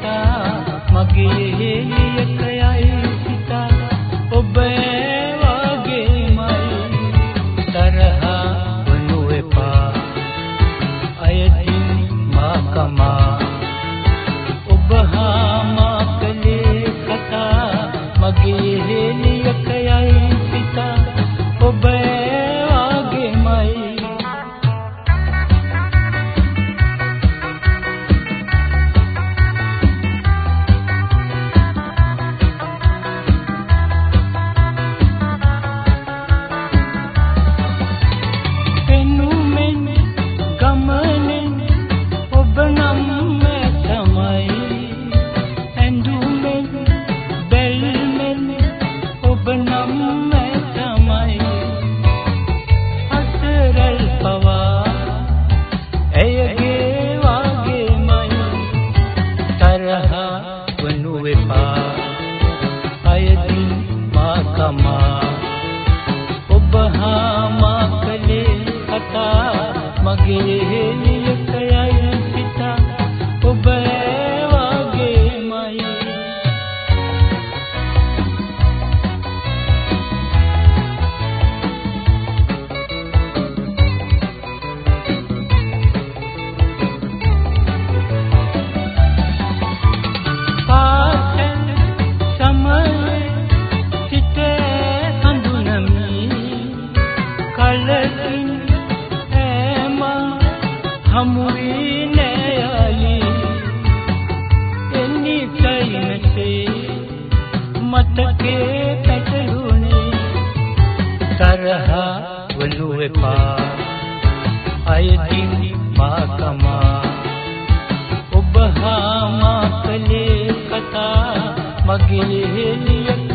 සිතා මගේ එළියකයයි සිතා. ඔබ වගේමයි තරහා වනු එපා අයදින් මා කමා. ඔබ හා මා කලේ කතා මගේ එළියකයයි සිතා. ඔබ තමා ඔබ හා මා කලේ කතා මගේ මතකේ පැටළුනේ. තරහා වලුවේ පා අයදින් මාකමා ඔබ හා මාකලේ කතා මගේ හෙලියට